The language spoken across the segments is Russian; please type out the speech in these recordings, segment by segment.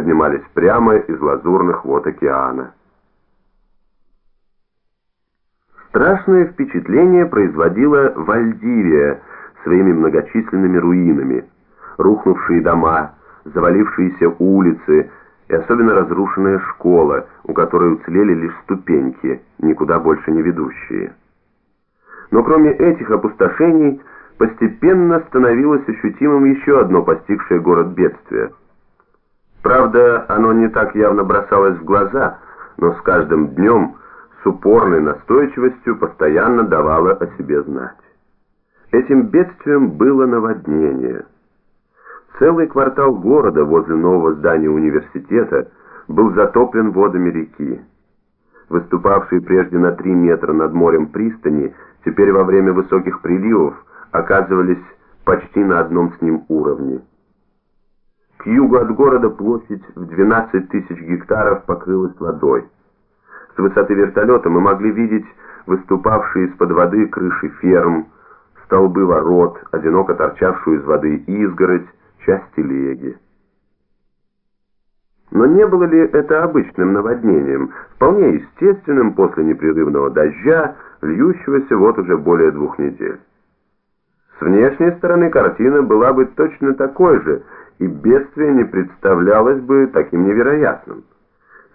поднимались прямо из лазурных вод океана. Страшное впечатление производила Вальдивия своими многочисленными руинами, рухнувшие дома, завалившиеся улицы и особенно разрушенная школа, у которой уцелели лишь ступеньки, никуда больше не ведущие. Но кроме этих опустошений, постепенно становилось ощутимым еще одно постигшее город бедствие. Правда, оно не так явно бросалось в глаза, но с каждым днем с упорной настойчивостью постоянно давало о себе знать. Этим бедствием было наводнение. Целый квартал города возле нового здания университета был затоплен водами реки. Выступавшие прежде на 3 метра над морем пристани, теперь во время высоких приливов оказывались почти на одном с ним уровне. К югу от города площадь в 12 тысяч гектаров покрылась водой. С высоты вертолета мы могли видеть выступавшие из-под воды крыши ферм, столбы ворот, одиноко торчавшую из воды изгородь, часть телеги. Но не было ли это обычным наводнением, вполне естественным после непрерывного дождя, льющегося вот уже более двух недель? С внешней стороны картина была бы точно такой же, и бедствие не представлялось бы таким невероятным.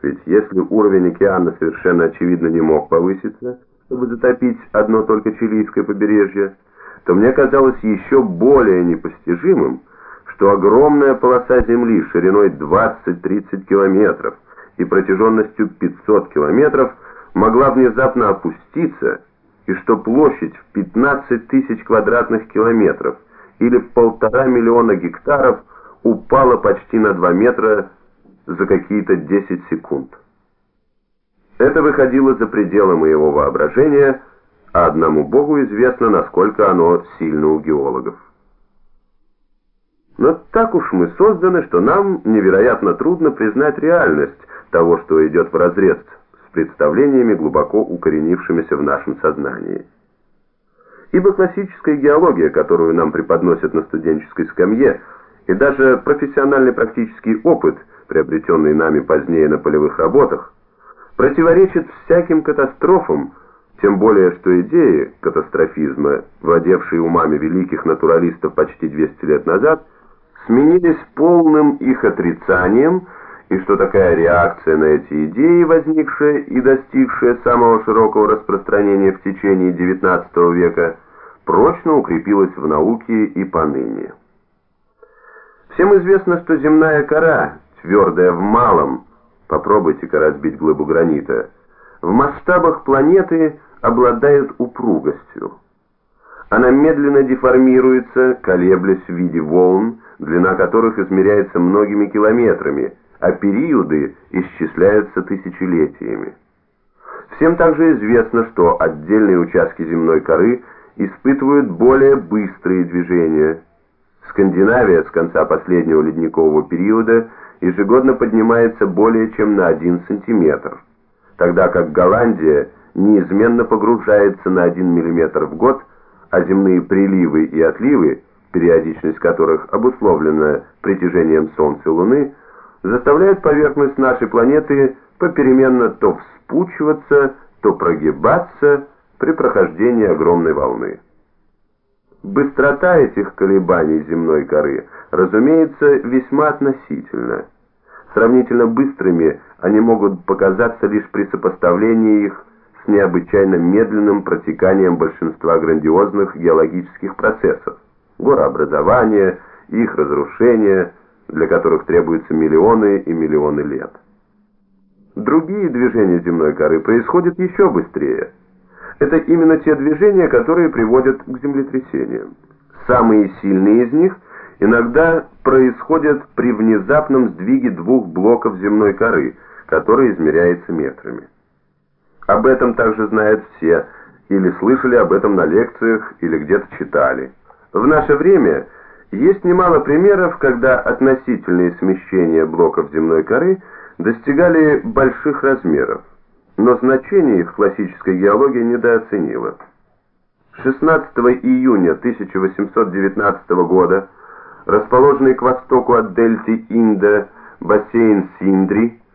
Ведь если уровень океана совершенно очевидно не мог повыситься, чтобы затопить одно только чилийское побережье, то мне казалось еще более непостижимым, что огромная полоса земли шириной 20-30 километров и протяженностью 500 километров могла внезапно опуститься и что площадь в 15 тысяч квадратных километров или полтора миллиона гектаров упала почти на 2 метра за какие-то 10 секунд. Это выходило за пределы моего воображения, а одному Богу известно, насколько оно сильно у геологов. Но так уж мы созданы, что нам невероятно трудно признать реальность того, что идет вразрез представлениями, глубоко укоренившимися в нашем сознании. Ибо классическая геология, которую нам преподносят на студенческой скамье, и даже профессиональный практический опыт, приобретенный нами позднее на полевых работах, противоречит всяким катастрофам, тем более что идеи катастрофизма, владевшие умами великих натуралистов почти 200 лет назад, сменились полным их отрицанием – и что такая реакция на эти идеи, возникшая и достигшая самого широкого распространения в течение XIX века, прочно укрепилась в науке и поныне. Всем известно, что земная кора, твердая в малом, попробуйте-ка разбить глыбу гранита, в масштабах планеты обладает упругостью. Она медленно деформируется, колеблясь в виде волн, длина которых измеряется многими километрами – а периоды исчисляются тысячелетиями. Всем также известно, что отдельные участки земной коры испытывают более быстрые движения. Скандинавия с конца последнего ледникового периода ежегодно поднимается более чем на 1 сантиметр, тогда как Голландия неизменно погружается на 1 миллиметр в год, а земные приливы и отливы, периодичность которых обусловлена притяжением Солнца и Луны, заставляет поверхность нашей планеты попеременно то вспучиваться, то прогибаться при прохождении огромной волны. Быстрота этих колебаний земной коры, разумеется, весьма относительна. Сравнительно быстрыми они могут показаться лишь при сопоставлении их с необычайно медленным протеканием большинства грандиозных геологических процессов, горообразования, их разрушения – для которых требуются миллионы и миллионы лет. Другие движения земной коры происходят еще быстрее. Это именно те движения, которые приводят к землетрясениям. Самые сильные из них иногда происходят при внезапном сдвиге двух блоков земной коры, который измеряется метрами. Об этом также знают все, или слышали об этом на лекциях, или где-то читали. В наше время есть немало примеров, когда относительные смещения блоков земной коры достигали больших размеров, но значение их классическая геология недооценила. 16 июня 1819 года, расположенный к востоку от дельты Инда, бассейн Синдри,